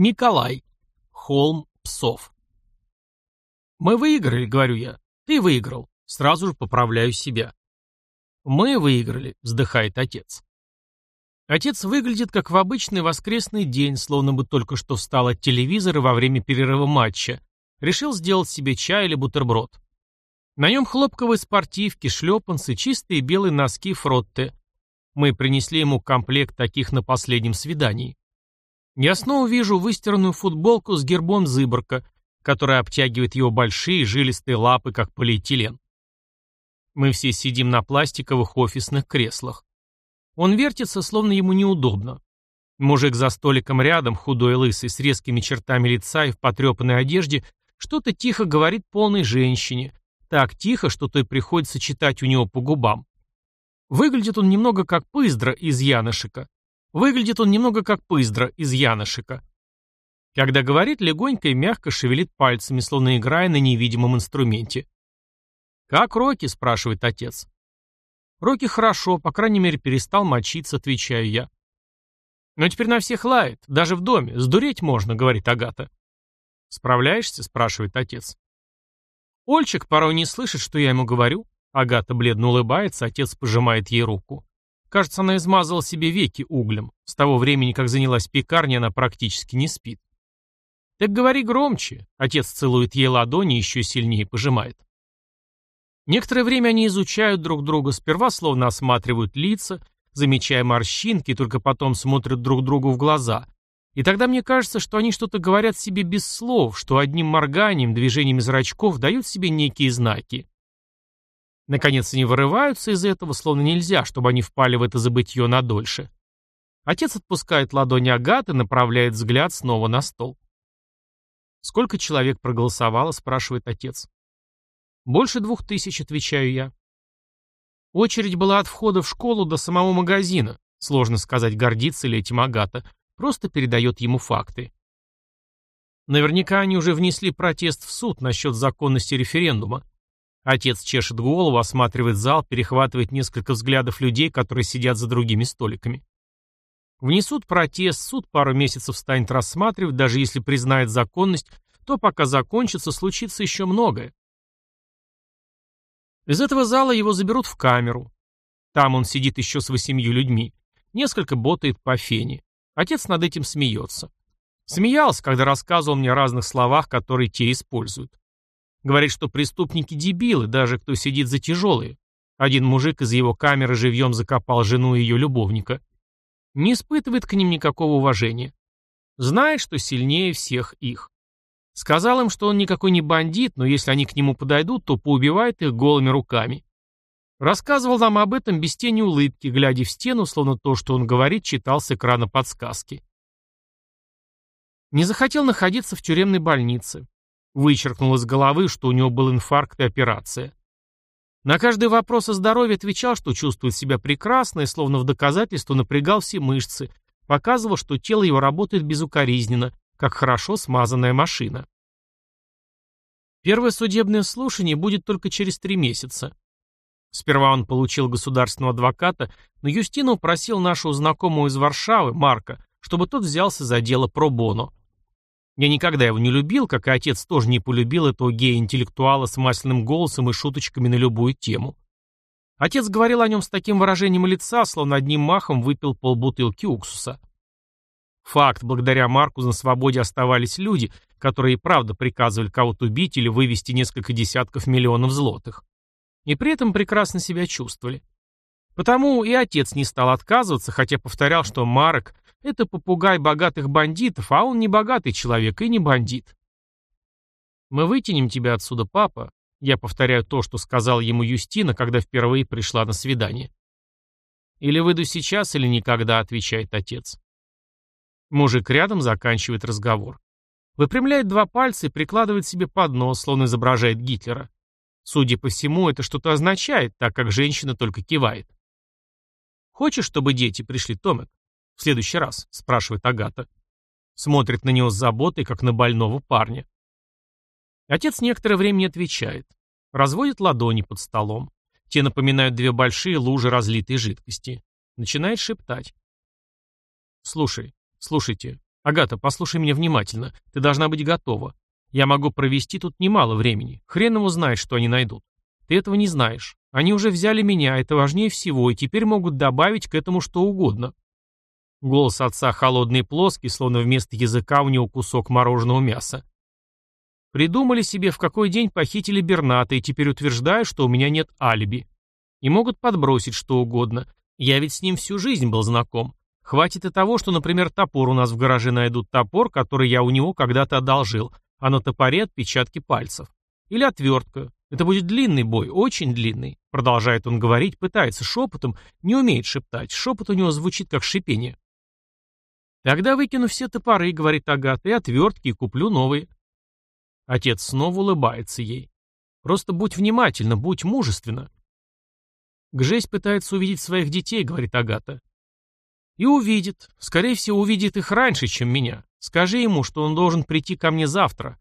Николай. Холм псов. «Мы выиграли», — говорю я. «Ты выиграл». Сразу же поправляю себя. «Мы выиграли», — вздыхает отец. Отец выглядит как в обычный воскресный день, словно бы только что встал от телевизора во время перерыва матча. Решил сделать себе чай или бутерброд. На нем хлопковые спортивки, шлепанцы, чистые белые носки фротте. Мы принесли ему комплект таких на последнем свидании. Я снова вижу выстиранную футболку с гербом Зыборка, которая обтягивает его большие жилистые лапы, как полиэтилен. Мы все сидим на пластиковых офисных креслах. Он вертится, словно ему неудобно. Мужик за столиком рядом, худой и лысый, с резкими чертами лица и в потрепанной одежде, что-то тихо говорит полной женщине. Так тихо, что той приходится читать у него по губам. Выглядит он немного как Пыздра из Янышика. Выглядит он немного как Пыздра из Янышика. Когда говорит, легонько и мягко шевелит пальцами, словно играя на невидимом инструменте. «Как Рокки?» – спрашивает отец. «Рокки хорошо, по крайней мере, перестал мочиться», – отвечаю я. «Но теперь на всех лает, даже в доме. Сдуреть можно», – говорит Агата. «Справляешься?» – спрашивает отец. Ольчик порой не слышит, что я ему говорю. Агата бледно улыбается, отец пожимает ей руку. Кажется, она измазала себе веки углем. С того времени, как занялась пекарней, она практически не спит. «Так говори громче», — отец целует ей ладони и еще сильнее пожимает. Некоторое время они изучают друг друга, сперва словно осматривают лица, замечая морщинки, только потом смотрят друг другу в глаза. И тогда мне кажется, что они что-то говорят себе без слов, что одним морганием, движениями зрачков дают себе некие знаки. Наконец они вырываются из этого, словно нельзя, чтобы они впали в это забытье надольше. Отец отпускает ладони Агаты, направляет взгляд снова на стол. «Сколько человек проголосовало?» – спрашивает отец. «Больше двух тысяч», – отвечаю я. Очередь была от входа в школу до самого магазина. Сложно сказать, гордится ли этим Агата. Просто передает ему факты. Наверняка они уже внесли протест в суд насчет законности референдума. Отец чешет голову, осматривает зал, перехватывает несколько взглядов людей, которые сидят за другими столиками. Внесут протест, суд пару месяцев станет рассматривать, даже если признает законность, то пока закончится, случится еще многое. Из этого зала его заберут в камеру. Там он сидит еще с восемью людьми. Несколько ботает по фене. Отец над этим смеется. Смеялся, когда рассказывал мне о разных словах, которые те используют. Говорит, что преступники дебилы, даже кто сидит за тяжелые. Один мужик из его камеры живьем закопал жену и ее любовника. Не испытывает к ним никакого уважения. Знает, что сильнее всех их. Сказал им, что он никакой не бандит, но если они к нему подойдут, то поубивает их голыми руками. Рассказывал нам об этом без тени улыбки, глядя в стену, словно то, что он говорит, читал с экрана подсказки. Не захотел находиться в тюремной больнице. Вычеркнул из головы, что у него был инфаркт и операция. На каждый вопрос о здоровье отвечал, что чувствует себя прекрасно и словно в доказательство напрягал все мышцы, показывал, что тело его работает безукоризненно, как хорошо смазанная машина. Первое судебное слушание будет только через три месяца. Сперва он получил государственного адвоката, но Юстина упросил нашего знакомого из Варшавы, Марка, чтобы тот взялся за дело про боно. Я никогда его не любил, как и отец тоже не полюбил этого гея-интеллектуала с масляным голосом и шуточками на любую тему. Отец говорил о нем с таким выражением лица, словно одним махом выпил полбутылки уксуса. Факт, благодаря Марку на свободе оставались люди, которые и правда приказывали кого-то убить или вывести несколько десятков миллионов злотых. И при этом прекрасно себя чувствовали. Потому и отец не стал отказываться, хотя повторял, что Марок это попугай богатых бандитов, а он не богатый человек и не бандит. «Мы вытянем тебя отсюда, папа», я повторяю то, что сказал ему Юстина, когда впервые пришла на свидание. «Или выйду сейчас, или никогда», — отвечает отец. Мужик рядом заканчивает разговор. Выпрямляет два пальца и прикладывает себе под нос, словно изображает Гитлера. Судя по всему, это что-то означает, так как женщина только кивает. «Хочешь, чтобы дети пришли, Томек?» «В следующий раз», — спрашивает Агата. Смотрит на него с заботой, как на больного парня. Отец некоторое время не отвечает. Разводит ладони под столом. Те напоминают две большие лужи разлитой жидкости. Начинает шептать. «Слушай, слушайте, Агата, послушай меня внимательно. Ты должна быть готова. Я могу провести тут немало времени. Хрен ему знает, что они найдут. Ты этого не знаешь. Они уже взяли меня, это важнее всего, и теперь могут добавить к этому что угодно. Голос отца холодный и плоский, словно вместо языка у него кусок мороженого мяса. Придумали себе, в какой день похитили Берната, и теперь утверждают, что у меня нет алиби. И могут подбросить что угодно. Я ведь с ним всю жизнь был знаком. Хватит и того, что, например, топор у нас в гараже найдут топор, который я у него когда-то одолжил, а на топоре отпечатки пальцев. Или отвертка. Это будет длинный бой, очень длинный. Продолжает он говорить, пытается шепотом, не умеет шептать. Шепот у него звучит как шипение. Тогда выкину все топоры, говорит Агата, и отвертки, и куплю новые. Отец снова улыбается ей. Просто будь внимательна, будь мужественна. Гжесь пытается увидеть своих детей, говорит Агата. И увидит. Скорее всего, увидит их раньше, чем меня. Скажи ему, что он должен прийти ко мне завтра.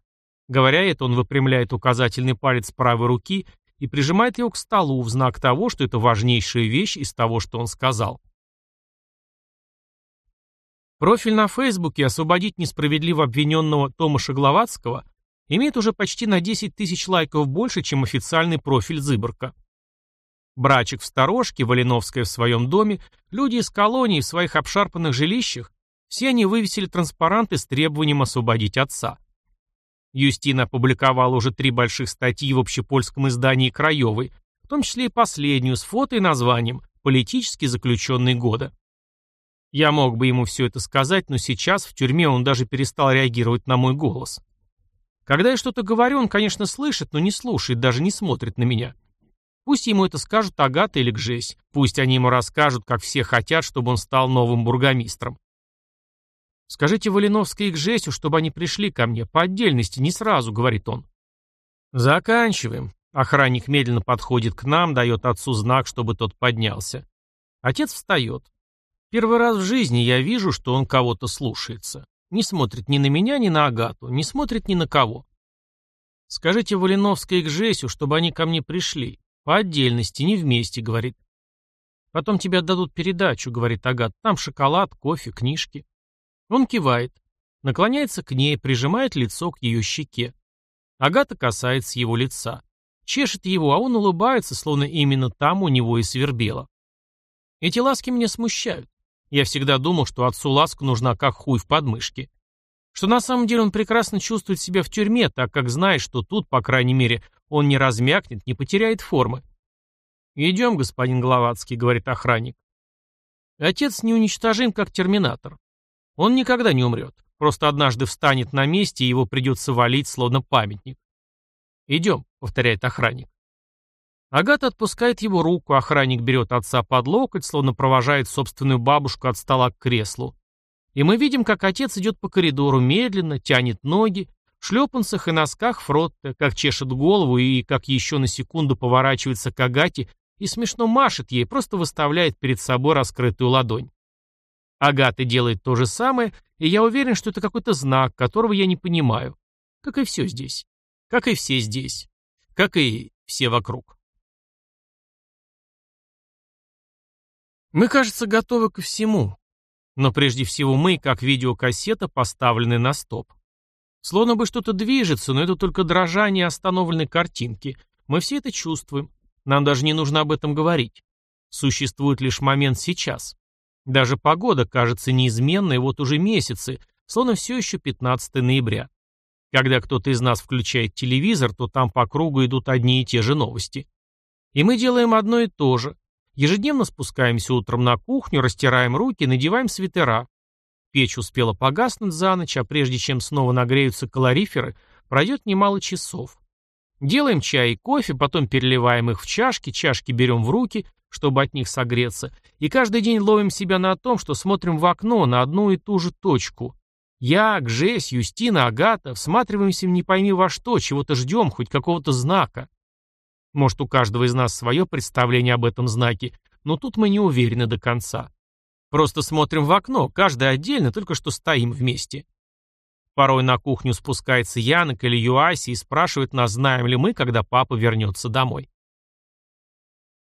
Говоря это, он выпрямляет указательный палец правой руки и прижимает его к столу в знак того, что это важнейшая вещь из того, что он сказал. Профиль на Фейсбуке «Освободить несправедливо обвиненного Томаша Гловацкого» имеет уже почти на 10 тысяч лайков больше, чем официальный профиль Зыборка. Брачек в сторожке, Валиновская в своем доме, люди из колонии в своих обшарпанных жилищах, все они вывесили транспаранты с требованием освободить отца. Юстина опубликовала уже три больших статьи в общепольском издании «Краевой», в том числе и последнюю с фото и названием «Политически заключенный года». Я мог бы ему все это сказать, но сейчас в тюрьме он даже перестал реагировать на мой голос. Когда я что-то говорю, он, конечно, слышит, но не слушает, даже не смотрит на меня. Пусть ему это скажут Агата или Гжесь. Пусть они ему расскажут, как все хотят, чтобы он стал новым бургомистром. «Скажите Валиновской и Гжесю, чтобы они пришли ко мне, по отдельности, не сразу», — говорит он. «Заканчиваем». Охранник медленно подходит к нам, дает отцу знак, чтобы тот поднялся. Отец встает. Первый раз в жизни я вижу, что он кого-то слушается. Не смотрит ни на меня, ни на Агату, не смотрит ни на кого. «Скажите Валиновской и Гжесю, чтобы они ко мне пришли. По отдельности, не вместе, говорит. Потом тебе отдадут передачу, говорит Агат. Там шоколад, кофе, книжки. Он кивает. Наклоняется к ней, прижимает лицо к ее щеке. Агата касается его лица. Чешет его, а он улыбается, словно именно там у него и свербело. Эти ласки меня смущают. Я всегда думал, что отцу ласка нужна как хуй в подмышке. Что на самом деле он прекрасно чувствует себя в тюрьме, так как знает, что тут, по крайней мере, он не размякнет, не потеряет формы. «Идем, господин Гловацкий», — говорит охранник. Отец неуничтожим, как терминатор. Он никогда не умрет. Просто однажды встанет на месте, и его придется валить, словно памятник. «Идем», — повторяет охранник. Агата отпускает его руку, охранник берет отца под локоть, словно провожает собственную бабушку от стола к креслу. И мы видим, как отец идет по коридору медленно, тянет ноги, в шлепанцах и носках Фротте, как чешет голову и как еще на секунду поворачивается к Агате и смешно машет ей, просто выставляет перед собой раскрытую ладонь. Агата делает то же самое, и я уверен, что это какой-то знак, которого я не понимаю. Как и все здесь. Как и все здесь. Как и все вокруг. Мы, кажется, готовы ко всему. Но прежде всего мы, как видеокассета, поставлены на стоп. Словно бы что-то движется, но это только дрожание остановленной картинки. Мы все это чувствуем. Нам даже не нужно об этом говорить. Существует лишь момент сейчас. Даже погода кажется неизменной вот уже месяцы, словно все еще 15 ноября. Когда кто-то из нас включает телевизор, то там по кругу идут одни и те же новости. И мы делаем одно и то же. Ежедневно спускаемся утром на кухню, растираем руки, надеваем свитера, Печь успела погаснуть за ночь, а прежде чем снова нагреются калориферы, пройдет немало часов. Делаем чай и кофе, потом переливаем их в чашки, чашки берем в руки, чтобы от них согреться, и каждый день ловим себя на том, что смотрим в окно на одну и ту же точку. Я, Гжесь, Юстина, Агата всматриваемся в не пойми во что, чего-то ждем, хоть какого-то знака. Может, у каждого из нас свое представление об этом знаке, но тут мы не уверены до конца. Просто смотрим в окно, каждый отдельно, только что стоим вместе. Порой на кухню спускается Янок или Юаси и спрашивает нас, знаем ли мы, когда папа вернется домой.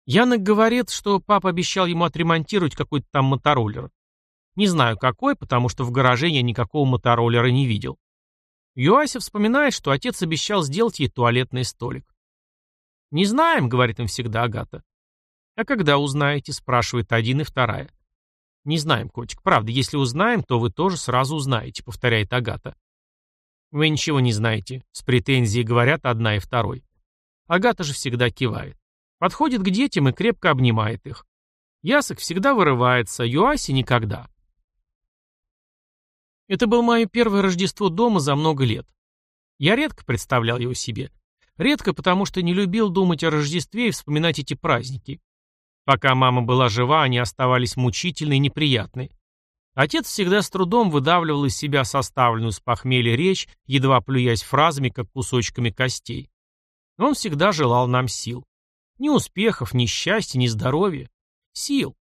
Янок говорит, что папа обещал ему отремонтировать какой-то там мотороллер. Не знаю какой, потому что в гараже я никакого мотороллера не видел. Юася вспоминает, что отец обещал сделать ей туалетный столик. «Не знаем», — говорит им всегда Агата. «А когда узнаете?» — спрашивает один и вторая. «Не знаем, котик. Правда, если узнаем, то вы тоже сразу узнаете», — повторяет Агата. «Вы ничего не знаете», — с претензией говорят одна и второй. Агата же всегда кивает. Подходит к детям и крепко обнимает их. Ясок всегда вырывается, Юаси никогда. Это было мое первое Рождество дома за много лет. Я редко представлял его себе. Редко, потому что не любил думать о Рождестве и вспоминать эти праздники. Пока мама была жива, они оставались мучительны и неприятны. Отец всегда с трудом выдавливал из себя составленную с похмелья речь, едва плюясь фразами, как кусочками костей. Он всегда желал нам сил. Ни успехов, ни счастья, ни здоровья. Сил.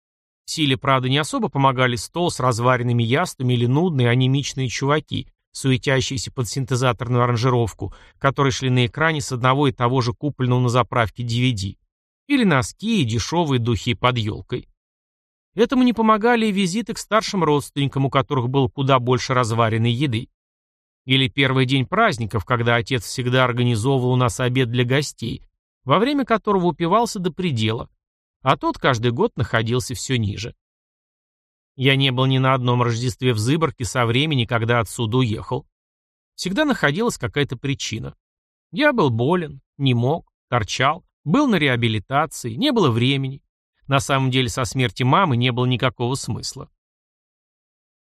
Силе, правда, не особо помогали стол с разваренными яствами или нудные анемичные чуваки, суетящиеся под синтезаторную аранжировку, которые шли на экране с одного и того же купленного на заправке DVD. Или носки и дешевые духи под елкой. Этому не помогали и визиты к старшим родственникам, у которых было куда больше разваренной еды. Или первый день праздников, когда отец всегда организовывал у нас обед для гостей, во время которого упивался до предела, а тот каждый год находился все ниже. Я не был ни на одном Рождестве в Зыборке со времени, когда отсюда уехал. Всегда находилась какая-то причина. Я был болен, не мог, торчал, был на реабилитации, не было времени. На самом деле со смерти мамы не было никакого смысла.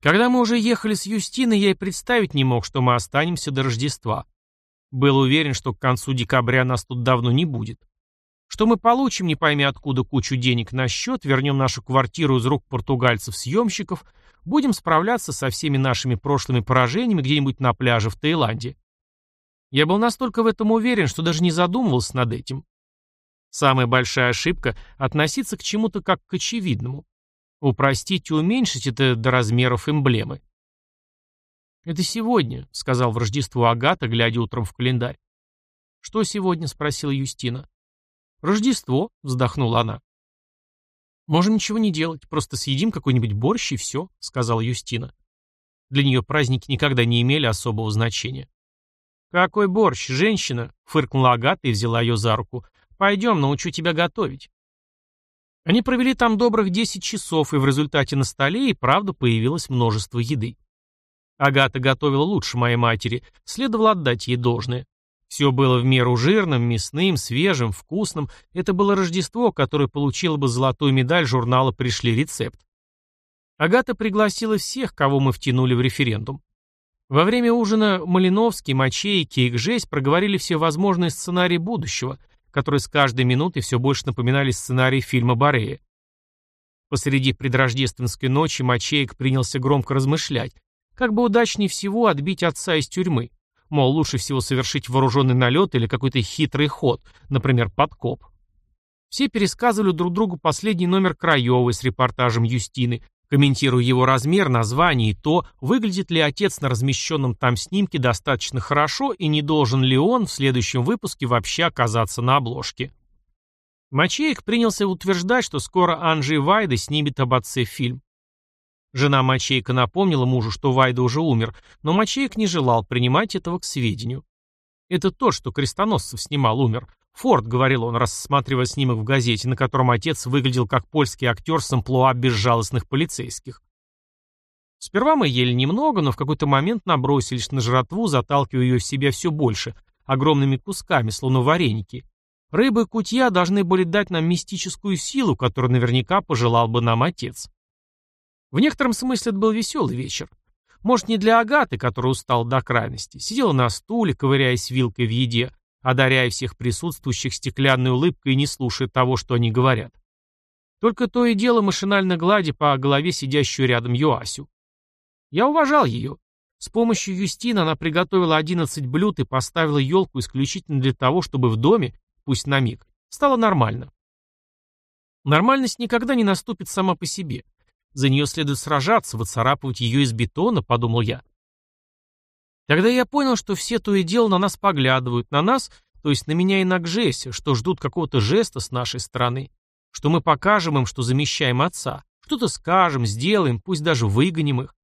Когда мы уже ехали с Юстиной, я и представить не мог, что мы останемся до Рождества. Был уверен, что к концу декабря нас тут давно не будет. Что мы получим, не пойми откуда, кучу денег на счет, вернем нашу квартиру из рук португальцев-съемщиков, будем справляться со всеми нашими прошлыми поражениями где-нибудь на пляже в Таиланде. Я был настолько в этом уверен, что даже не задумывался над этим. Самая большая ошибка — относиться к чему-то как к очевидному. Упростить и уменьшить это до размеров эмблемы. «Это сегодня», — сказал в Рождество Агата, глядя утром в календарь. «Что сегодня?» — спросила Юстина. «Рождество», — вздохнула она. «Можем ничего не делать, просто съедим какой-нибудь борщ и все», — сказала Юстина. Для нее праздники никогда не имели особого значения. «Какой борщ, женщина?» — фыркнула Агата и взяла ее за руку. «Пойдем, научу тебя готовить». Они провели там добрых 10 часов, и в результате на столе и правда появилось множество еды. Агата готовила лучше моей матери, следовало отдать ей должное. Все было в меру жирным, мясным, свежим, вкусным. Это было Рождество, которое получило бы золотую медаль журнала «Пришли рецепт». Агата пригласила всех, кого мы втянули в референдум. Во время ужина Малиновский, Мачейки и Гжесь проговорили все возможные сценарии будущего – которые с каждой минутой все больше напоминали сценарий фильма Борея. Посреди предрождественской ночи Мачеек принялся громко размышлять, как бы удачнее всего отбить отца из тюрьмы. Мол, лучше всего совершить вооруженный налет или какой-то хитрый ход, например, подкоп. Все пересказывали друг другу последний номер Краевой с репортажем Юстины, комментируя его размер, название и то, выглядит ли отец на размещенном там снимке достаточно хорошо и не должен ли он в следующем выпуске вообще оказаться на обложке. Мачеек принялся утверждать, что скоро Анжи Вайда снимет об отце фильм. Жена Мачейка напомнила мужу, что Вайда уже умер, но Мачеек не желал принимать этого к сведению. Это то, что Крестоносцев снимал, умер. «Форд», — говорил он, рассматривая снимок в газете, на котором отец выглядел как польский актер с амплуа безжалостных полицейских. Сперва мы ели немного, но в какой-то момент набросились на жратву, заталкивая ее в себя все больше, огромными кусками, словно вареники. Рыба и кутья должны были дать нам мистическую силу, которую наверняка пожелал бы нам отец. В некотором смысле это был веселый вечер. Может, не для Агаты, которая устала до крайности, сидела на стуле, ковыряясь вилкой в еде, одаряя всех присутствующих стеклянной улыбкой и не слушая того, что они говорят. Только то и дело машинально гладя по голове сидящую рядом Юасю. Я уважал ее. С помощью Юстина она приготовила 11 блюд и поставила елку исключительно для того, чтобы в доме, пусть на миг, стало нормально. Нормальность никогда не наступит сама по себе. За нее следует сражаться, выцарапывать ее из бетона, подумал я. Тогда я понял, что все то и дело на нас поглядывают, на нас, то есть на меня и на Гжесе, что ждут какого-то жеста с нашей стороны, что мы покажем им, что замещаем отца, что Что-то скажем, сделаем, пусть даже выгоним их.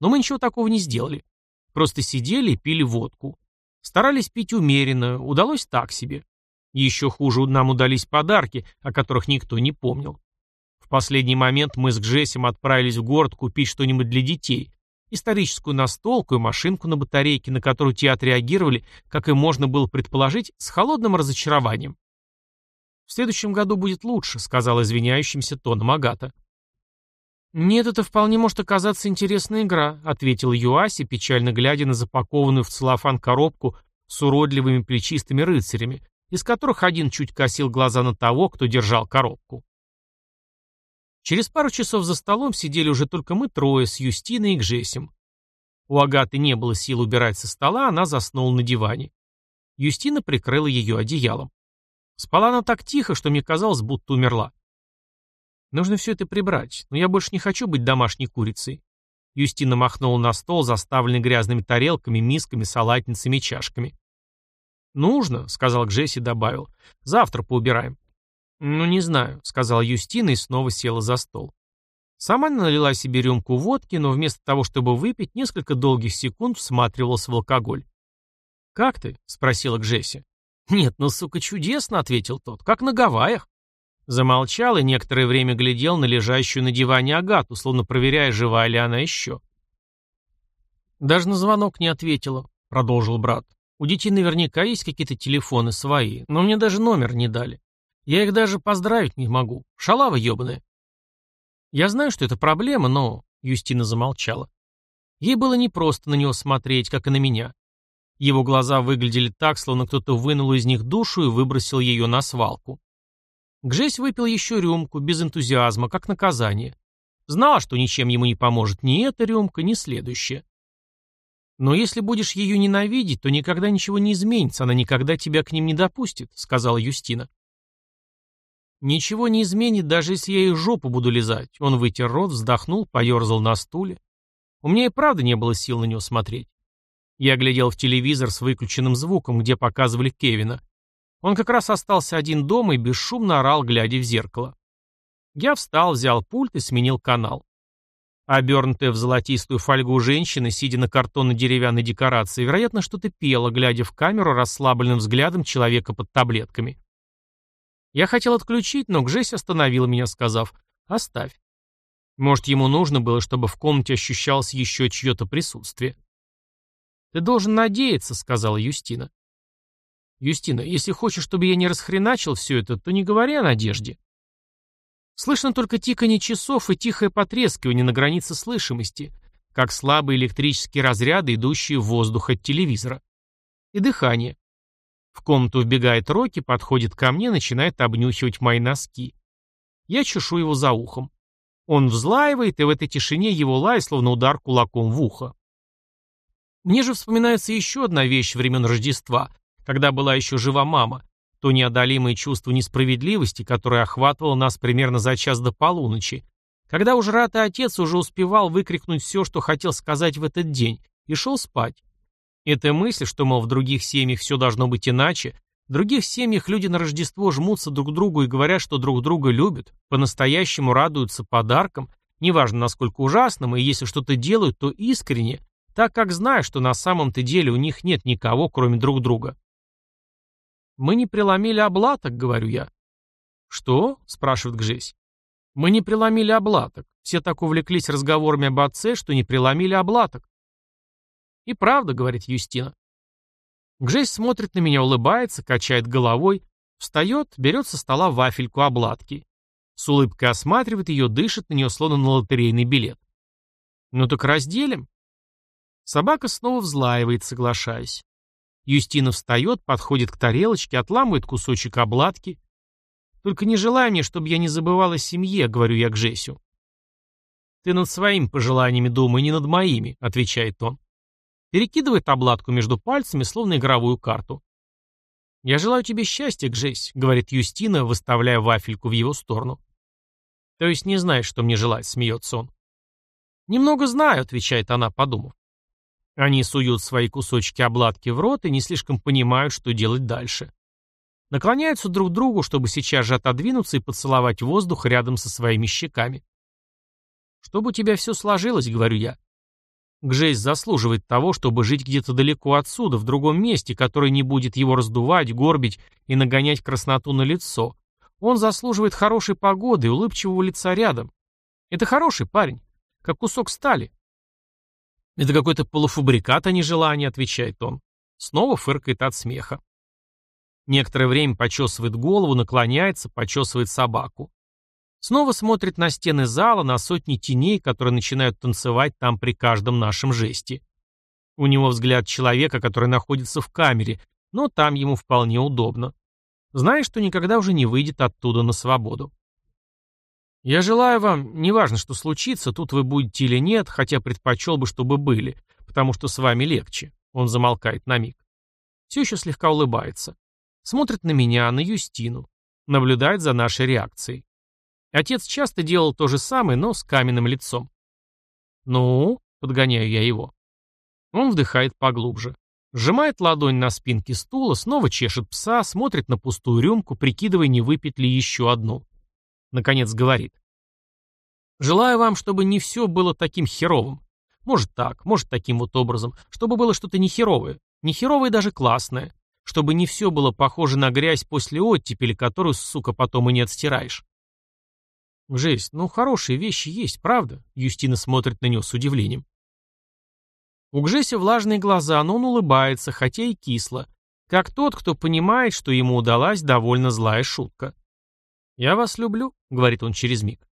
Но мы ничего такого не сделали. Просто сидели и пили водку. Старались пить умеренно, удалось так себе. Еще хуже нам удались подарки, о которых никто не помнил. Последний момент мы с Гжесем отправились в город купить что-нибудь для детей. Историческую настолку и машинку на батарейке, на которую те отреагировали, как и можно было предположить, с холодным разочарованием. «В следующем году будет лучше», — сказал извиняющимся тоном Агата. «Нет, это вполне может оказаться интересная игра», — ответил Юаси, печально глядя на запакованную в целлофан коробку с уродливыми плечистыми рыцарями, из которых один чуть косил глаза на того, кто держал коробку. Через пару часов за столом сидели уже только мы трое с Юстиной и Гжесем. У Агаты не было сил убирать со стола, она заснула на диване. Юстина прикрыла ее одеялом. Спала она так тихо, что мне казалось, будто умерла. Нужно все это прибрать, но я больше не хочу быть домашней курицей. Юстина махнула на стол, заставленный грязными тарелками, мисками, салатницами и чашками. «Нужно», — сказал Джесси, добавил. «Завтра поубираем». «Ну, не знаю», — сказала Юстина и снова села за стол. Сама налила себе рюмку водки, но вместо того, чтобы выпить, несколько долгих секунд всматривалась в алкоголь. «Как ты?» — спросила Джесси. «Нет, ну, сука, чудесно», — ответил тот, — «как на Гавайях». Замолчал и некоторое время глядел на лежащую на диване Агату, словно проверяя, жива ли она еще. «Даже на звонок не ответила», — продолжил брат. «У детей наверняка есть какие-то телефоны свои, но мне даже номер не дали. Я их даже поздравить не могу. Шалава ебаная». «Я знаю, что это проблема, но...» — Юстина замолчала. Ей было непросто на него смотреть, как и на меня. Его глаза выглядели так, словно кто-то вынул из них душу и выбросил ее на свалку. Гжесь выпил еще рюмку, без энтузиазма, как наказание. Знала, что ничем ему не поможет ни эта рюмка, ни следующая. «Но если будешь ее ненавидеть, то никогда ничего не изменится, она никогда тебя к ним не допустит», — сказала Юстина. «Ничего не изменит, даже если я их жопу буду лизать». Он вытер рот, вздохнул, поерзал на стуле. У меня и правда не было сил на него смотреть. Я глядел в телевизор с выключенным звуком, где показывали Кевина. Он как раз остался один дома и бесшумно орал, глядя в зеркало. Я встал, взял пульт и сменил канал. Обернутая в золотистую фольгу женщина, сидя на картонной деревянной декорации, вероятно, что-то пела, глядя в камеру расслабленным взглядом человека под таблетками. Я хотел отключить, но Гжесь остановил меня, сказав «Оставь». Может, ему нужно было, чтобы в комнате ощущалось еще чье-то присутствие. «Ты должен надеяться», — сказала Юстина. «Юстина, если хочешь, чтобы я не расхреначил все это, то не говори о надежде». Слышно только тиканье часов и тихое потрескивание на границе слышимости, как слабые электрические разряды, идущие в воздух от телевизора. И дыхание. В комнату вбегает Рокки, подходит ко мне, начинает обнюхивать мои носки. Я чешу его за ухом. Он взлаивает, и в этой тишине его лай, словно удар кулаком в ухо. Мне же вспоминается еще одна вещь времен Рождества, когда была еще жива мама, то неодолимое чувство несправедливости, которое охватывало нас примерно за час до полуночи, когда уж ратый отец уже успевал выкрикнуть все, что хотел сказать в этот день, и шел спать. Эта мысль, что, мол, в других семьях все должно быть иначе, в других семьях люди на Рождество жмутся друг к другу и говорят, что друг друга любят, по-настоящему радуются подаркам, неважно насколько ужасным, и если что-то делают, то искренне, так как знаю, что на самом-то деле у них нет никого, кроме друг друга. «Мы не преломили облаток», — говорю я. «Что?» — спрашивает Гжесь. «Мы не преломили облаток. Все так увлеклись разговорами об отце, что не преломили облаток». «И правда», — говорит Юстина. Гжесь смотрит на меня, улыбается, качает головой, встает, берет со стола вафельку обладки. С улыбкой осматривает ее, дышит на нее, словно на лотерейный билет. «Ну так разделим». Собака снова взлаивает, соглашаясь. Юстина встает, подходит к тарелочке, отламывает кусочек обладки. «Только не желай мне, чтобы я не забывал о семье», — говорю я к Жесю. «Ты над своими пожеланиями думай, не над моими», — отвечает он. Перекидывает обладку между пальцами, словно игровую карту. «Я желаю тебе счастья, Гжесь», — говорит Юстина, выставляя вафельку в его сторону. «То есть не знаешь, что мне желать», — смеется он. «Немного знаю», — отвечает она, подумав. Они суют свои кусочки обладки в рот и не слишком понимают, что делать дальше. Наклоняются друг к другу, чтобы сейчас же отодвинуться и поцеловать воздух рядом со своими щеками. Чтобы у тебя все сложилось, говорю я. Гжесь заслуживает того, чтобы жить где-то далеко отсюда, в другом месте, которое не будет его раздувать, горбить и нагонять красноту на лицо. Он заслуживает хорошей погоды и улыбчивого лица рядом. Это хороший парень, как кусок стали. Это какой-то полуфабрикат, а не желание, отвечает он. Снова фыркает от смеха. Некоторое время почесывает голову, наклоняется, почесывает собаку. Снова смотрит на стены зала, на сотни теней, которые начинают танцевать там при каждом нашем жесте. У него взгляд человека, который находится в камере, но там ему вполне удобно. Зная, что никогда уже не выйдет оттуда на свободу. Я желаю вам, неважно, что случится, тут вы будете или нет, хотя предпочел бы, чтобы были, потому что с вами легче. Он замолкает на миг. Все еще слегка улыбается. Смотрит на меня, на Юстину. Наблюдает за нашей реакцией. Отец часто делал то же самое, но с каменным лицом. «Ну?» — подгоняю я его. Он вдыхает поглубже. Сжимает ладонь на спинке стула, снова чешет пса, смотрит на пустую рюмку, прикидывая, не выпить ли еще одну. Наконец говорит. «Желаю вам, чтобы не все было таким херовым. Может так, может таким вот образом, чтобы было что-то не херовое, не херовое даже классное, чтобы не все было похоже на грязь после оттепели, которую, сука, потом и не отстираешь. Жесть, ну хорошие вещи есть, правда? Юстина смотрит на него с удивлением. У Гжеся влажные глаза, но он улыбается, хотя и кисло, как тот, кто понимает, что ему удалась довольно злая шутка. «Я вас люблю», — говорит он через миг.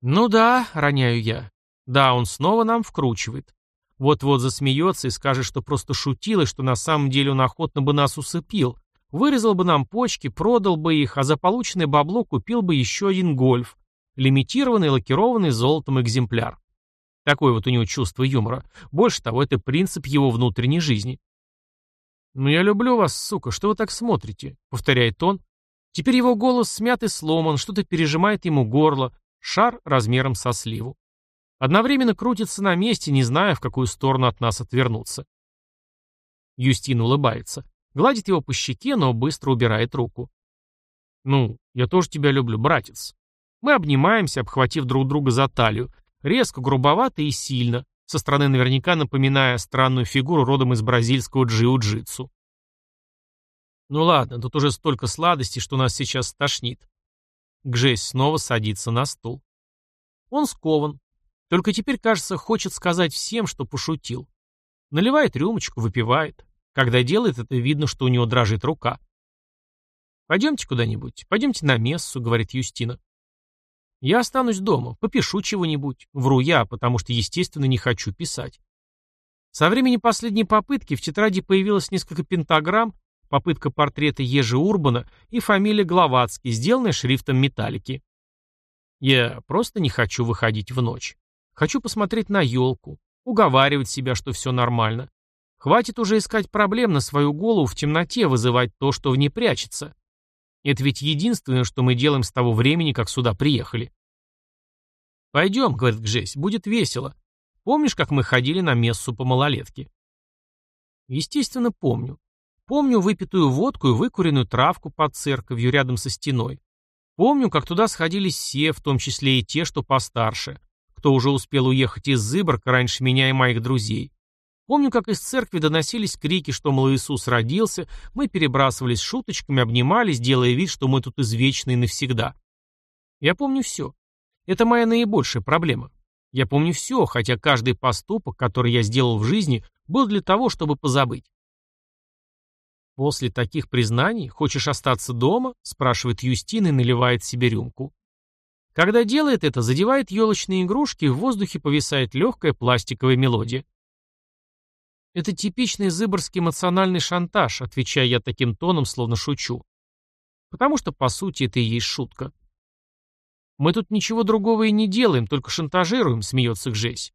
«Ну да», — роняю я. «Да, он снова нам вкручивает. Вот-вот засмеется и скажет, что просто шутил, и что на самом деле он охотно бы нас усыпил, вырезал бы нам почки, продал бы их, а за полученное бабло купил бы еще один гольф, лимитированный, лакированный золотом экземпляр. Такое вот у него чувство юмора. Больше того, это принцип его внутренней жизни. «Ну я люблю вас, сука, что вы так смотрите?» — повторяет он. Теперь его голос смят и сломан, что-то пережимает ему горло, шар размером со сливу. Одновременно крутится на месте, не зная, в какую сторону от нас отвернуться. Юстин улыбается. Гладит его по щеке, но быстро убирает руку. «Ну, я тоже тебя люблю, братец». Мы обнимаемся, обхватив друг друга за талию. Резко, грубовато и сильно, со стороны наверняка напоминая странную фигуру родом из бразильского джиу-джитсу. Ну ладно, тут уже столько сладостей, что нас сейчас стошнит. Гжесь снова садится на стул. Он скован, только теперь, кажется, хочет сказать всем, что пошутил. Наливает рюмочку, выпивает. Когда делает это, видно, что у него дрожит рука. «Пойдемте куда-нибудь, пойдемте на мессу», — говорит Юстина. «Я останусь дома, попишу чего-нибудь». Вру я, потому что, естественно, не хочу писать. Со времени последней попытки в тетради появилось несколько пентаграмм, попытка портрета Ежи Урбана и фамилия Гловацкий, сделанная шрифтом металлики. Я просто не хочу выходить в ночь. Хочу посмотреть на елку, уговаривать себя, что все нормально. Хватит уже искать проблем на свою голову в темноте, вызывать то, что в ней прячется. Это ведь единственное, что мы делаем с того времени, как сюда приехали. «Пойдем», — говорит Гжесь, — «будет весело. Помнишь, как мы ходили на мессу по малолетке?» Естественно, помню. Помню выпитую водку и выкуренную травку под церковью рядом со стеной. Помню, как туда сходились все, в том числе и те, что постарше кто уже успел уехать из Зыборка раньше меня и моих друзей. Помню, как из церкви доносились крики, что, мол, Иисус родился, мы перебрасывались шуточками, обнимались, делая вид, что мы тут извечные навсегда. Я помню все. Это моя наибольшая проблема. Я помню все, хотя каждый поступок, который я сделал в жизни, был для того, чтобы позабыть. После таких признаний «Хочешь остаться дома?» – спрашивает Юстин и наливает себе рюмку. Когда делает это, задевает елочные игрушки, в воздухе повисает легкая пластиковая мелодия. Это типичный зыборский эмоциональный шантаж, отвечая я таким тоном, словно шучу. Потому что, по сути, это и есть шутка. Мы тут ничего другого и не делаем, только шантажируем, смеется Гжесь.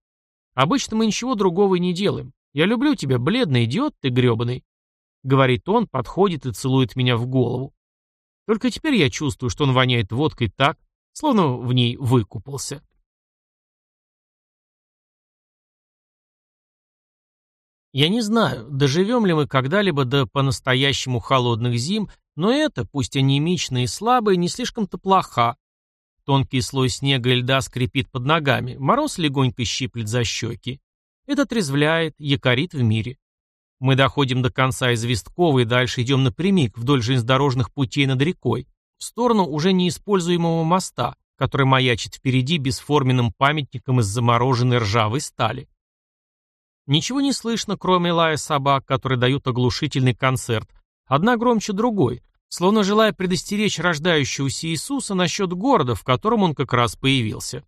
Обычно мы ничего другого и не делаем. Я люблю тебя, бледный идиот ты гребаный. Говорит он, подходит и целует меня в голову. Только теперь я чувствую, что он воняет водкой так, словно в ней выкупался. Я не знаю, доживем ли мы когда-либо до по-настоящему холодных зим, но это, пусть анемичная и слабая, не слишком-то плоха. Тонкий слой снега и льда скрипит под ногами, мороз легонько щиплет за щеки. Это трезвляет, якорит в мире. Мы доходим до конца известкова и дальше идем напрямик, вдоль железнодорожных путей над рекой, в сторону уже неиспользуемого моста, который маячит впереди бесформенным памятником из замороженной ржавой стали. Ничего не слышно, кроме лая собак, которые дают оглушительный концерт, одна громче другой, словно желая предостеречь рождающегося Иисуса насчет города, в котором он как раз появился.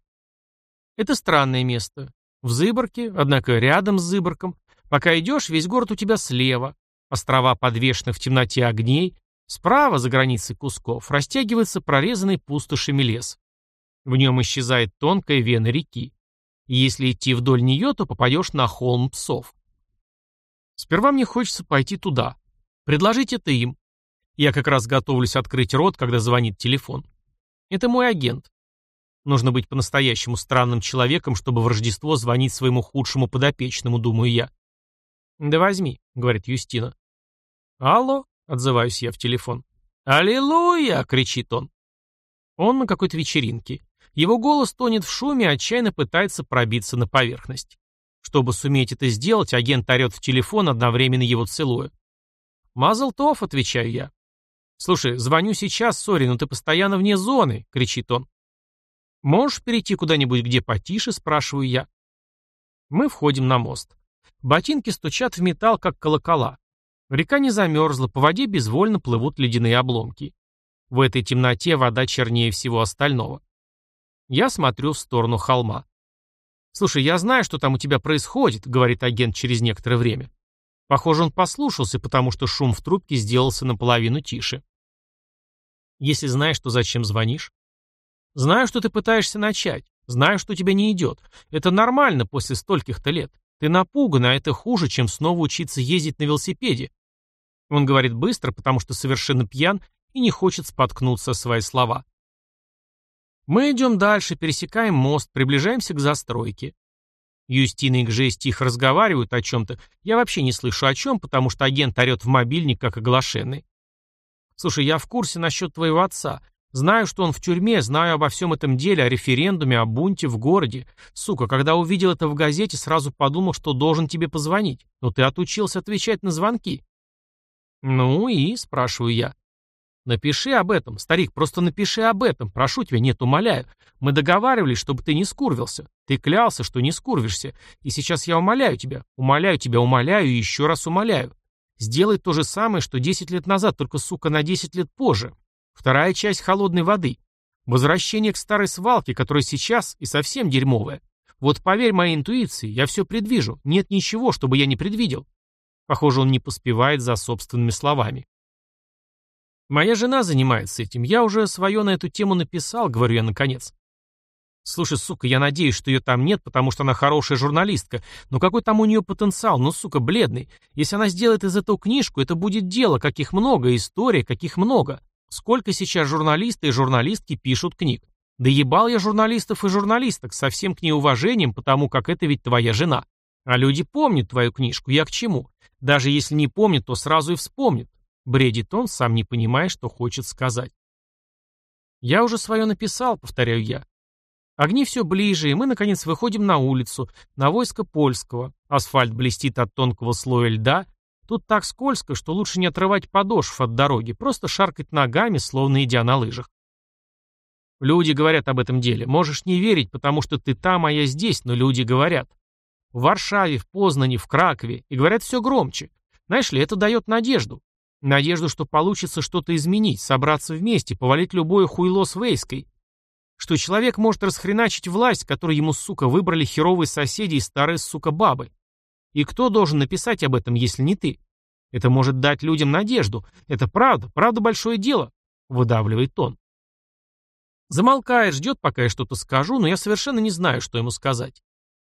Это странное место. В Зыборке, однако рядом с Зыборком. Пока идешь, весь город у тебя слева. Острова подвешены в темноте огней. Справа, за границей кусков, растягивается прорезанный пустошами лес. В нем исчезает тонкая вена реки. И если идти вдоль нее, то попадешь на холм псов. Сперва мне хочется пойти туда. Предложить это им. Я как раз готовлюсь открыть рот, когда звонит телефон. Это мой агент. Нужно быть по-настоящему странным человеком, чтобы в Рождество звонить своему худшему подопечному, думаю я. «Да возьми», — говорит Юстина. «Алло», — отзываюсь я в телефон. «Аллилуйя!» — кричит он. Он на какой-то вечеринке. Его голос тонет в шуме и отчаянно пытается пробиться на поверхность. Чтобы суметь это сделать, агент орет в телефон, одновременно его целуя. «Мазл-тоф», — отвечаю я. «Слушай, звоню сейчас, сори, но ты постоянно вне зоны», — кричит он. «Можешь перейти куда-нибудь, где потише?» — спрашиваю я. Мы входим на мост. Ботинки стучат в металл, как колокола. Река не замерзла, по воде безвольно плывут ледяные обломки. В этой темноте вода чернее всего остального. Я смотрю в сторону холма. «Слушай, я знаю, что там у тебя происходит», — говорит агент через некоторое время. Похоже, он послушался, потому что шум в трубке сделался наполовину тише. Если знаешь, то зачем звонишь? Знаю, что ты пытаешься начать. Знаю, что тебе не идет. Это нормально после стольких-то лет. Ты напуган, а это хуже, чем снова учиться ездить на велосипеде. Он говорит быстро, потому что совершенно пьян и не хочет споткнуться о свои слова. Мы идем дальше, пересекаем мост, приближаемся к застройке. Юстина и Гжесь тихо разговаривают о чем-то. Я вообще не слышу о чем, потому что агент орет в мобильник, как оглашенный. Слушай, я в курсе насчет твоего отца. Знаю, что он в тюрьме, знаю обо всем этом деле, о референдуме, о бунте в городе. Сука, когда увидел это в газете, сразу подумал, что должен тебе позвонить. Но ты отучился отвечать на звонки. Ну и, спрашиваю я. Напиши об этом, старик, просто напиши об этом, прошу тебя, нет, умоляю. Мы договаривались, чтобы ты не скурвился. Ты клялся, что не скурвишься. И сейчас я умоляю тебя, умоляю тебя, умоляю и еще раз умоляю. Сделай то же самое, что 10 лет назад, только, сука, на 10 лет позже. Вторая часть холодной воды. Возвращение к старой свалке, которая сейчас и совсем дерьмовая. Вот поверь моей интуиции, я все предвижу. Нет ничего, чтобы я не предвидел. Похоже, он не поспевает за собственными словами. Моя жена занимается этим. Я уже свое на эту тему написал, говорю я наконец. Слушай, сука, я надеюсь, что ее там нет, потому что она хорошая журналистка. Но какой там у нее потенциал? Ну, сука, бледный. Если она сделает из этого книжку, это будет дело, каких много, история, каких много. Сколько сейчас журналисты и журналистки пишут книг? Да ебал я журналистов и журналисток, со всем к ней уважением, потому как это ведь твоя жена. А люди помнят твою книжку, я к чему? Даже если не помнят, то сразу и вспомнят. Бредит он, сам не понимая, что хочет сказать. «Я уже свое написал», — повторяю я. Огни все ближе, и мы, наконец, выходим на улицу, на войско польского. Асфальт блестит от тонкого слоя льда. Тут так скользко, что лучше не отрывать подошв от дороги, просто шаркать ногами, словно идя на лыжах. Люди говорят об этом деле. Можешь не верить, потому что ты там, а я здесь, но люди говорят. В Варшаве, в Познане, в Кракове. И говорят все громче. Знаешь ли, это дает надежду. Надежду, что получится что-то изменить, собраться вместе, повалить любое хуйло с Вейской. Что человек может расхреначить власть, которую ему, сука, выбрали херовые соседи и старые, сука, бабы. И кто должен написать об этом, если не ты? Это может дать людям надежду. Это правда, правда большое дело, выдавливает он. Замолкает, ждет, пока я что-то скажу, но я совершенно не знаю, что ему сказать.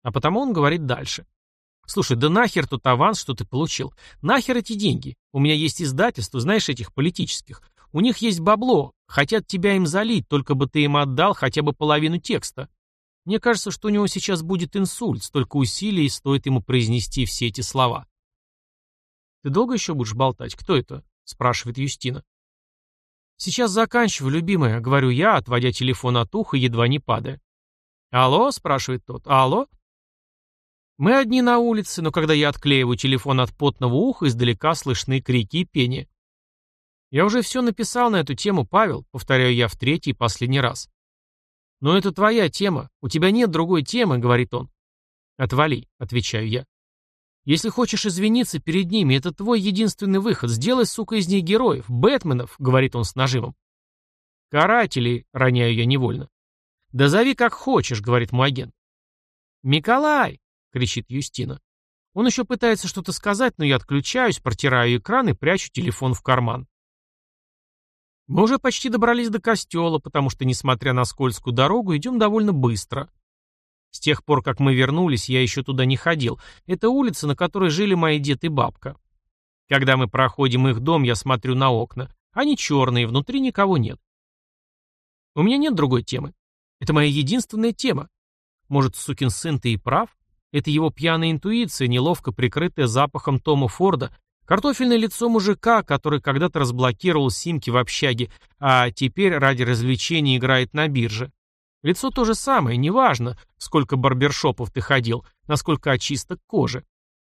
А потому он говорит дальше. Слушай, да нахер тот аванс, что ты получил? Нахер эти деньги? У меня есть издательство, знаешь, этих политических. У них есть бабло, хотят тебя им залить, только бы ты им отдал хотя бы половину текста. Мне кажется, что у него сейчас будет инсульт, столько усилий стоит ему произнести все эти слова. «Ты долго еще будешь болтать? Кто это?» — спрашивает Юстина. «Сейчас заканчиваю, любимая», — говорю я, отводя телефон от уха, едва не падая. «Алло?» — спрашивает тот. «Алло?» Мы одни на улице, но когда я отклеиваю телефон от потного уха, издалека слышны крики и пение. «Я уже все написал на эту тему, Павел», — повторяю я в третий и последний раз. «Но это твоя тема. У тебя нет другой темы», — говорит он. «Отвали», — отвечаю я. «Если хочешь извиниться перед ними, это твой единственный выход. Сделай, сука, из них героев, Бэтменов», — говорит он с нажимом. «Каратели», — роняю я невольно. «Да зови как хочешь», — говорит мой агент. «Миколай!» — кричит Юстина. Он еще пытается что-то сказать, но я отключаюсь, протираю экран и прячу телефон в карман. Мы уже почти добрались до костела, потому что, несмотря на скользкую дорогу, идем довольно быстро. С тех пор, как мы вернулись, я еще туда не ходил. Это улица, на которой жили мои дед и бабка. Когда мы проходим их дом, я смотрю на окна. Они черные, внутри никого нет. У меня нет другой темы. Это моя единственная тема. Может, сукин сын ты и прав? Это его пьяная интуиция, неловко прикрытая запахом Тома Форда, картофельное лицо мужика, который когда-то разблокировал симки в общаге, а теперь ради развлечения играет на бирже. Лицо то же самое, неважно, сколько барбершопов ты ходил, насколько очисток кожи.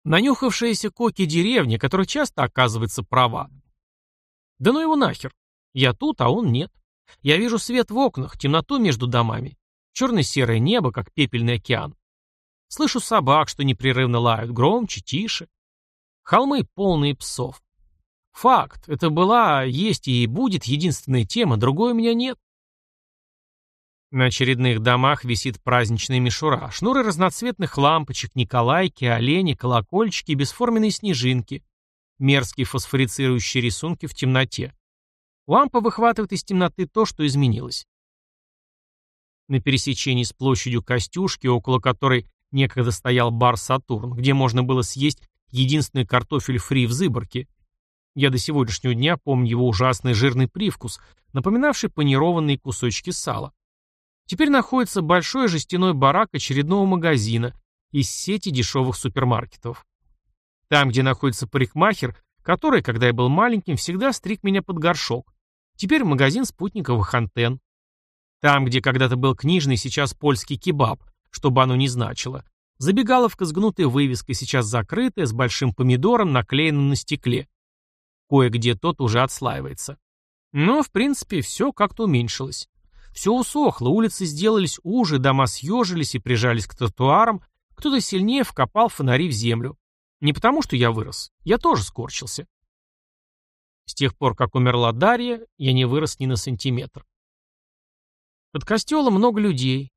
Нанюхавшаяся коки деревни, которая часто оказывается права. Да ну его нахер. Я тут, а он нет. Я вижу свет в окнах, темноту между домами. Черно-серое небо, как пепельный океан. Слышу собак, что непрерывно лают, громче, тише. Холмы полные псов. Факт, это была, есть и будет единственная тема, другой у меня нет. На очередных домах висит праздничная мишура, шнуры разноцветных лампочек, николайки, олени, колокольчики бесформенные снежинки, мерзкие фосфорицирующие рисунки в темноте. Лампа выхватывает из темноты то, что изменилось. На пересечении с площадью Костюшки, около которой некогда стоял бар «Сатурн», где можно было съесть единственный картофель фри в Зыборке. Я до сегодняшнего дня помню его ужасный жирный привкус, напоминавший панированные кусочки сала. Теперь находится большой жестяной барак очередного магазина из сети дешевых супермаркетов. Там, где находится парикмахер, который, когда я был маленьким, всегда стриг меня под горшок. Теперь магазин спутниковых антенн. Там, где когда-то был книжный, сейчас польский кебаб, чтобы оно не значило. Забегаловка с гнутой вывеской, сейчас закрытая, с большим помидором, наклеенным на стекле. Кое-где тот уже отслаивается. Но, в принципе, все как-то уменьшилось. Все усохло, улицы сделались уже, дома съежились и прижались к тротуарам, кто-то сильнее вкопал фонари в землю. Не потому, что я вырос, я тоже скорчился. С тех пор, как умерла Дарья, я не вырос ни на сантиметр. Под костелом много людей.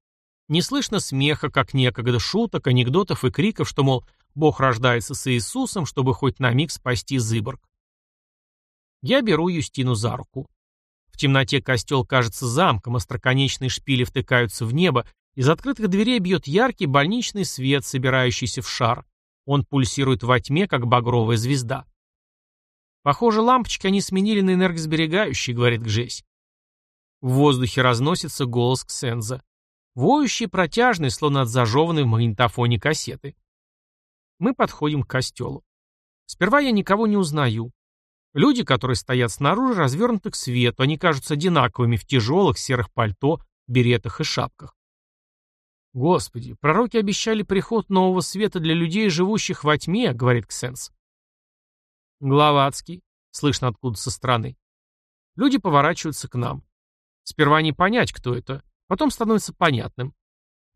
Не слышно смеха, как некогда, шуток, анекдотов и криков, что, мол, Бог рождается с Иисусом, чтобы хоть на миг спасти Зыборг. Я беру Юстину за руку. В темноте костел кажется замком, остроконечные шпили втыкаются в небо, из открытых дверей бьет яркий больничный свет, собирающийся в шар. Он пульсирует во тьме, как багровая звезда. Похоже, лампочки они сменили на энергосберегающие, говорит Гжесь. В воздухе разносится голос Ксенза. Воющий, протяжный, словно от зажеванной в магнитофоне кассеты. Мы подходим к костелу. Сперва я никого не узнаю. Люди, которые стоят снаружи, развернуты к свету, они кажутся одинаковыми в тяжелых серых пальто, беретах и шапках. Господи, пророки обещали приход нового света для людей, живущих во тьме, говорит Ксенс. Главатский. Слышно откуда со стороны. Люди поворачиваются к нам. Сперва не понять, кто это. Потом становится понятным.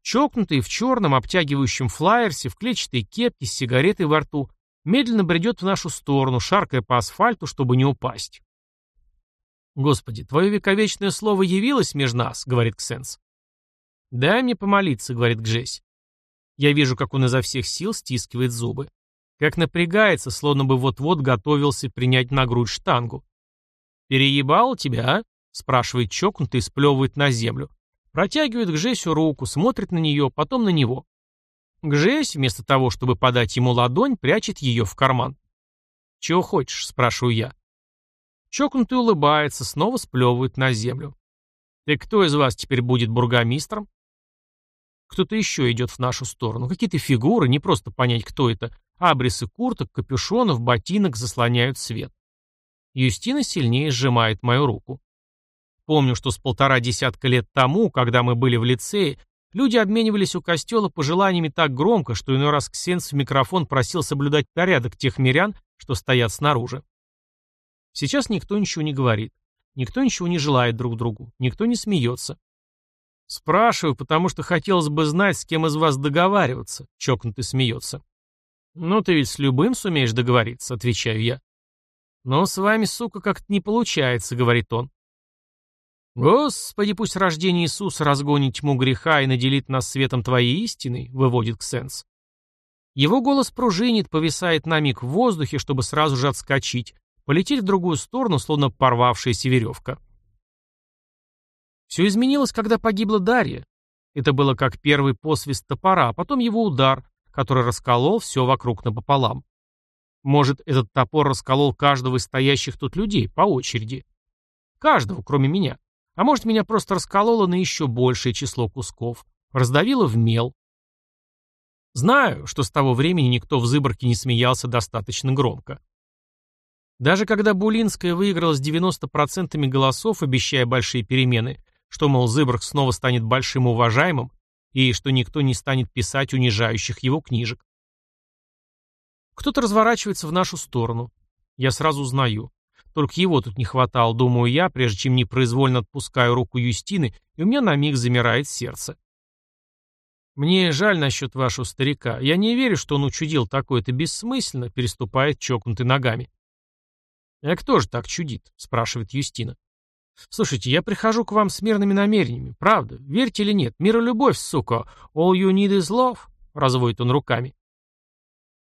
Чокнутый в черном обтягивающем флаерсе, в клетчатой кепке с сигаретой во рту, медленно бредет в нашу сторону, шаркая по асфальту, чтобы не упасть. «Господи, твое вековечное слово явилось между нас», — говорит Ксенс. «Дай мне помолиться», — говорит Гжесь. Я вижу, как он изо всех сил стискивает зубы. Как напрягается, словно бы вот-вот готовился принять на грудь штангу. «Переебал тебя, а?» — спрашивает чокнутый и сплевывает на землю. Протягивает к Жесю руку, смотрит на нее, потом на него. Гжесь, вместо того, чтобы подать ему ладонь, прячет ее в карман. «Чего хочешь?» — спрашиваю я. Чокнутый улыбается, снова сплевывает на землю. «Ты кто из вас теперь будет бургомистром?» Кто-то еще идет в нашу сторону. Какие-то фигуры, не просто понять, кто это. Абрисы курток, капюшонов, ботинок заслоняют свет. Юстина сильнее сжимает мою руку. Помню, что с полтора десятка лет тому, когда мы были в лицее, люди обменивались у костела пожеланиями так громко, что иной раз Ксенс в микрофон просил соблюдать порядок тех мирян, что стоят снаружи. Сейчас никто ничего не говорит. Никто ничего не желает друг другу. Никто не смеется. Спрашиваю, потому что хотелось бы знать, с кем из вас договариваться. Чокнутый смеется. Ну, ты ведь с любым сумеешь договориться, отвечаю я. Но с вами, сука, как-то не получается, говорит он. Господи, пусть рождение Иисуса разгонит тьму греха и наделит нас светом твоей истины, выводит Ксенс. Его голос пружинит, повисает на миг в воздухе, чтобы сразу же отскочить, полететь в другую сторону, словно порвавшаяся веревка. Все изменилось, когда погибла Дарья. Это было как первый посвист топора, а потом его удар, который расколол все вокруг напополам. Может, этот топор расколол каждого из стоящих тут людей по очереди. Каждого, кроме меня. А может, меня просто раскололо на еще большее число кусков. Раздавило в мел. Знаю, что с того времени никто в Зыборке не смеялся достаточно громко. Даже когда Булинская выиграла с 90% голосов, обещая большие перемены, что, мол, Зыборг снова станет большим уважаемым, и что никто не станет писать унижающих его книжек. Кто-то разворачивается в нашу сторону. Я сразу узнаю. Только его тут не хватало, думаю я, прежде чем непроизвольно отпускаю руку Юстины, и у меня на миг замирает сердце. «Мне жаль насчет вашего старика. Я не верю, что он учудил такое-то бессмысленно», переступает чокнутый ногами. «А кто же так чудит?» — спрашивает Юстина. «Слушайте, я прихожу к вам с мирными намерениями. Правда. Верьте или нет. Мир и любовь, сука. All you need is love», — разводит он руками.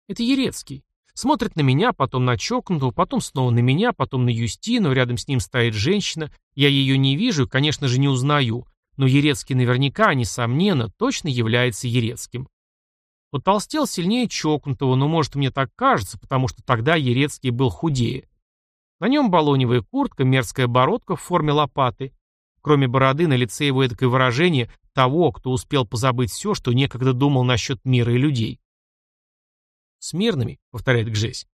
Это Ерецкий. Смотрит на меня, потом на чокнутого, потом снова на меня, потом на Юстину, рядом с ним стоит женщина. Я ее не вижу и, конечно же, не узнаю. Но Ерецкий наверняка, несомненно, точно является Ерецким. Потолстел сильнее чокнутого, но, может, мне так кажется, потому что тогда Ерецкий был худее. На нем балоневая куртка, мерзкая бородка в форме лопаты. Кроме бороды, на лице его эдакое выражение того, кто успел позабыть все, что некогда думал насчет мира и людей. «С мирными», — повторяет Гжесь.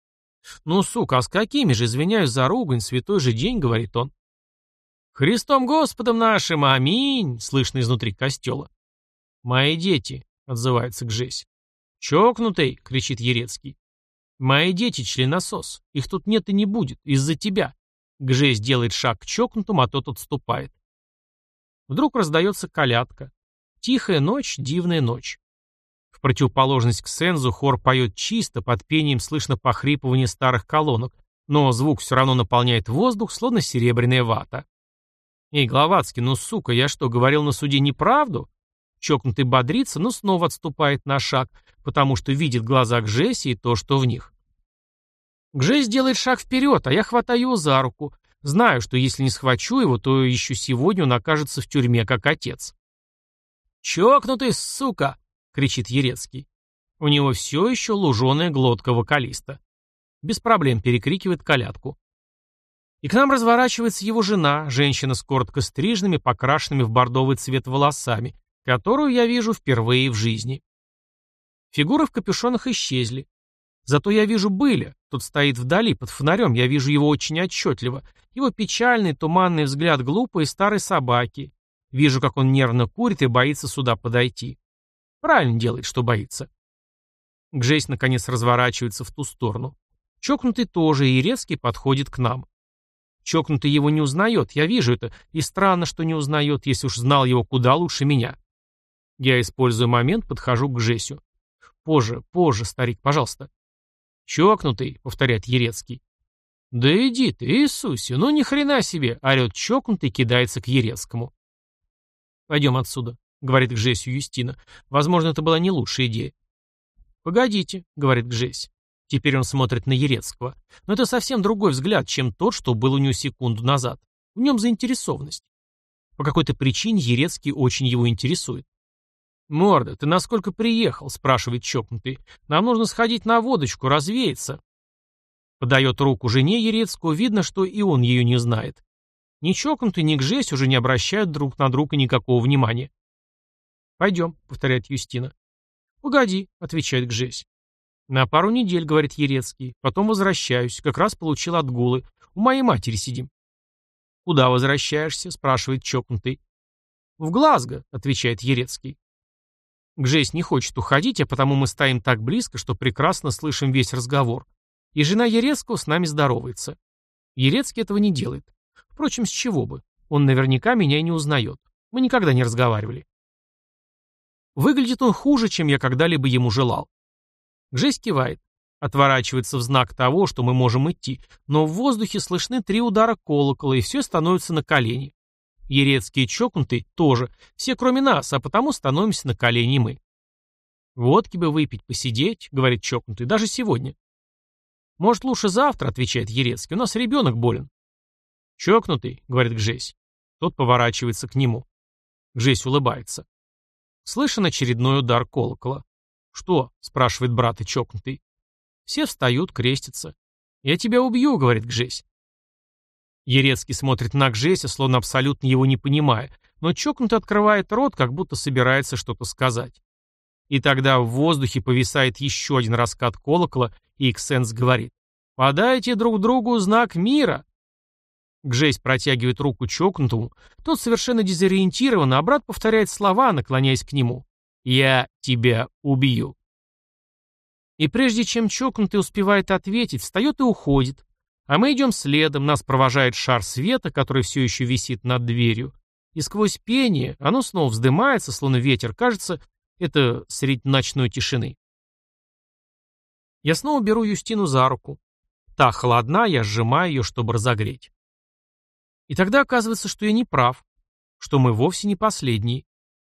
«Ну, сука, а с какими же, извиняюсь за ругань, святой же день», — говорит он. «Христом Господом нашим, аминь!» — слышно изнутри костела. «Мои дети», — отзывается Гжесь. «Чокнутый!» — кричит Ерецкий. «Мои дети — членосос. Их тут нет и не будет. Из-за тебя». Гжесь делает шаг к чокнутому, а тот отступает. Вдруг раздается колядка. Тихая ночь, дивная ночь. В противоположность к Сензу хор поет чисто, под пением слышно похрипывание старых колонок, но звук все равно наполняет воздух, словно серебряная вата. «Эй, Гловацкий, ну сука, я что, говорил на суде неправду?» Чокнутый бодрится, но снова отступает на шаг, потому что видит глаза Гжеси и то, что в них. Гжесь делает шаг вперед, а я хватаю его за руку. Знаю, что если не схвачу его, то еще сегодня он окажется в тюрьме, как отец. «Чокнутый, сука!» — кричит Ерецкий. У него все еще луженая глотка вокалиста. Без проблем перекрикивает колядку. И к нам разворачивается его жена, женщина с коротко стрижными, покрашенными в бордовый цвет волосами, которую я вижу впервые в жизни. Фигуры в капюшонах исчезли. Зато я вижу Быля. Тот стоит вдали, под фонарем, я вижу его очень отчетливо. Его печальный, туманный взгляд глупой старой собаки. Вижу, как он нервно курит и боится сюда подойти. Правильно делает, что боится. Гжесь, наконец, разворачивается в ту сторону. Чокнутый тоже, и резкий подходит к нам. Чокнутый его не узнает, я вижу это, и странно, что не узнает, если уж знал его куда лучше меня. Я использую момент, подхожу к Гжесю. Позже, позже, старик, пожалуйста. Чокнутый, повторяет Ерецкий. Да иди ты, Иисусе, ну ни хрена себе, орет чокнутый, кидается к Ерецкому. Пойдем отсюда, говорит Гжесю Юстина. Возможно, это была не лучшая идея. Погодите, говорит Гжесь. Теперь он смотрит на Ерецкого. Но это совсем другой взгляд, чем тот, что был у него секунду назад. В нем заинтересованность. По какой-то причине Ерецкий очень его интересует. «Морда, ты насколько приехал?» — спрашивает чокнутый. «Нам нужно сходить на водочку, развеяться». Подает руку жене Ерецкого, видно, что и он ее не знает. Ни чокнутый, ни Гжесь уже не обращают друг на друга никакого внимания. «Пойдем», — повторяет Юстина. «Погоди», — отвечает Гжесь. «На пару недель», — говорит Ерецкий. «Потом возвращаюсь. Как раз получил отгулы. У моей матери сидим». «Куда возвращаешься?» — спрашивает чокнутый. «В Глазго», — отвечает Ерецкий. Гжесь не хочет уходить, а потому мы стоим так близко, что прекрасно слышим весь разговор. И жена Ерецкого с нами здоровается. Ерецкий этого не делает. Впрочем, с чего бы? Он наверняка меня и не узнает. Мы никогда не разговаривали. Выглядит он хуже, чем я когда-либо ему желал. Гжесь кивает. Отворачивается в знак того, что мы можем идти, но в воздухе слышны три удара колокола, и все становится на колени. Ерецкий и чокнутый тоже, все кроме нас, а потому становимся на колени мы. «Водки бы выпить, посидеть», — говорит чокнутый, — «даже сегодня». «Может, лучше завтра», — отвечает Ерецкий, — «у нас ребенок болен». «Чокнутый», — говорит Гжесь. Тот поворачивается к нему. Гжесь улыбается. Слышен очередной удар колокола. «Что?» — спрашивает брат и чокнутый. Все встают, крестятся. «Я тебя убью», — говорит Гжесь. Ерецкий смотрит на Гжеся, словно абсолютно его не понимая, но чокнутый открывает рот, как будто собирается что-то сказать. И тогда в воздухе повисает еще один раскат колокола, и Иксенс говорит «Подайте друг другу знак мира!» Гжесь протягивает руку чокнутому, тот совершенно дезориентирован, а брат повторяет слова, наклоняясь к нему. «Я тебя убью». И прежде чем чокнутый успевает ответить, встает и уходит. А мы идем следом, нас провожает шар света, который все еще висит над дверью. И сквозь пение оно снова вздымается, словно ветер. Кажется, это средь ночной тишины. Я снова беру Юстину за руку. Та холодна, я сжимаю ее, чтобы разогреть. И тогда оказывается, что я не прав, что мы вовсе не последние.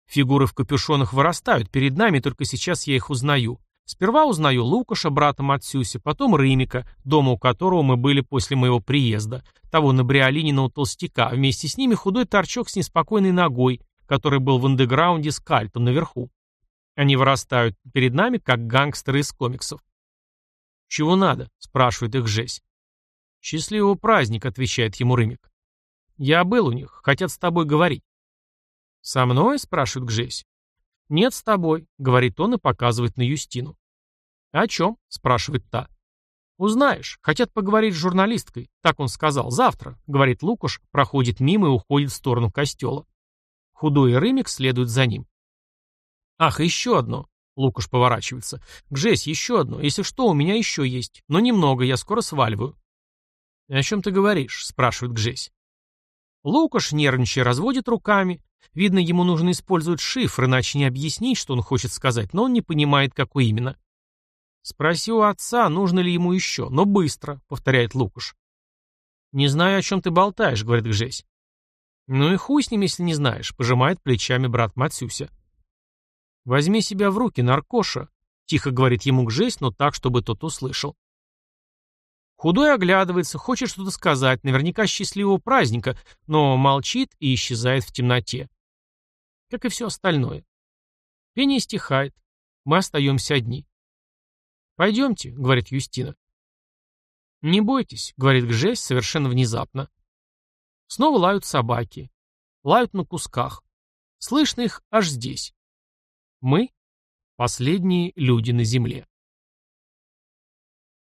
Фигуры в капюшонах вырастают перед нами, только сейчас я их узнаю. Сперва узнаю Лукаша, брата Матсюси, потом Рымика, дома у которого мы были после моего приезда, того на Бриолининого толстяка, вместе с ними худой торчок с неспокойной ногой, который был в андеграунде с кальтом наверху. Они вырастают перед нами, как гангстеры из комиксов. «Чего надо?» — спрашивает их Жесть. «Счастливого праздника», — отвечает ему Рымик. «Я был у них, хотят с тобой говорить». «Со мной?» — спрашивает Гжесь. «Нет, с тобой», — говорит он и показывает на Юстину. «О чем?» — спрашивает та. «Узнаешь. Хотят поговорить с журналисткой». Так он сказал. «Завтра», — говорит Лукаш, проходит мимо и уходит в сторону костела. Худой Рымик следует за ним. «Ах, еще одно!» — Лукаш поворачивается. «Гжесь, еще одно. Если что, у меня еще есть. Но немного, я скоро сваливаю». «О чем ты говоришь?» — спрашивает Гжесь. Лукаш, нервничая, разводит руками, Видно, ему нужно использовать шифр, иначе не объяснить, что он хочет сказать, но он не понимает, какой именно. «Спроси у отца, нужно ли ему еще, но быстро», — повторяет Лукаш. «Не знаю, о чем ты болтаешь», — говорит Гжесь. «Ну и хуй с ним, если не знаешь», — пожимает плечами брат Матсюся. «Возьми себя в руки, наркоша», — тихо говорит ему Гжесь, но так, чтобы тот услышал. Худой оглядывается, хочет что-то сказать, наверняка счастливого праздника, но молчит и исчезает в темноте как и все остальное. Пение стихает. Мы остаемся одни. «Пойдемте», — говорит Юстина. «Не бойтесь», — говорит Гжесь совершенно внезапно. Снова лают собаки. Лают на кусках. Слышно их аж здесь. Мы — последние люди на земле.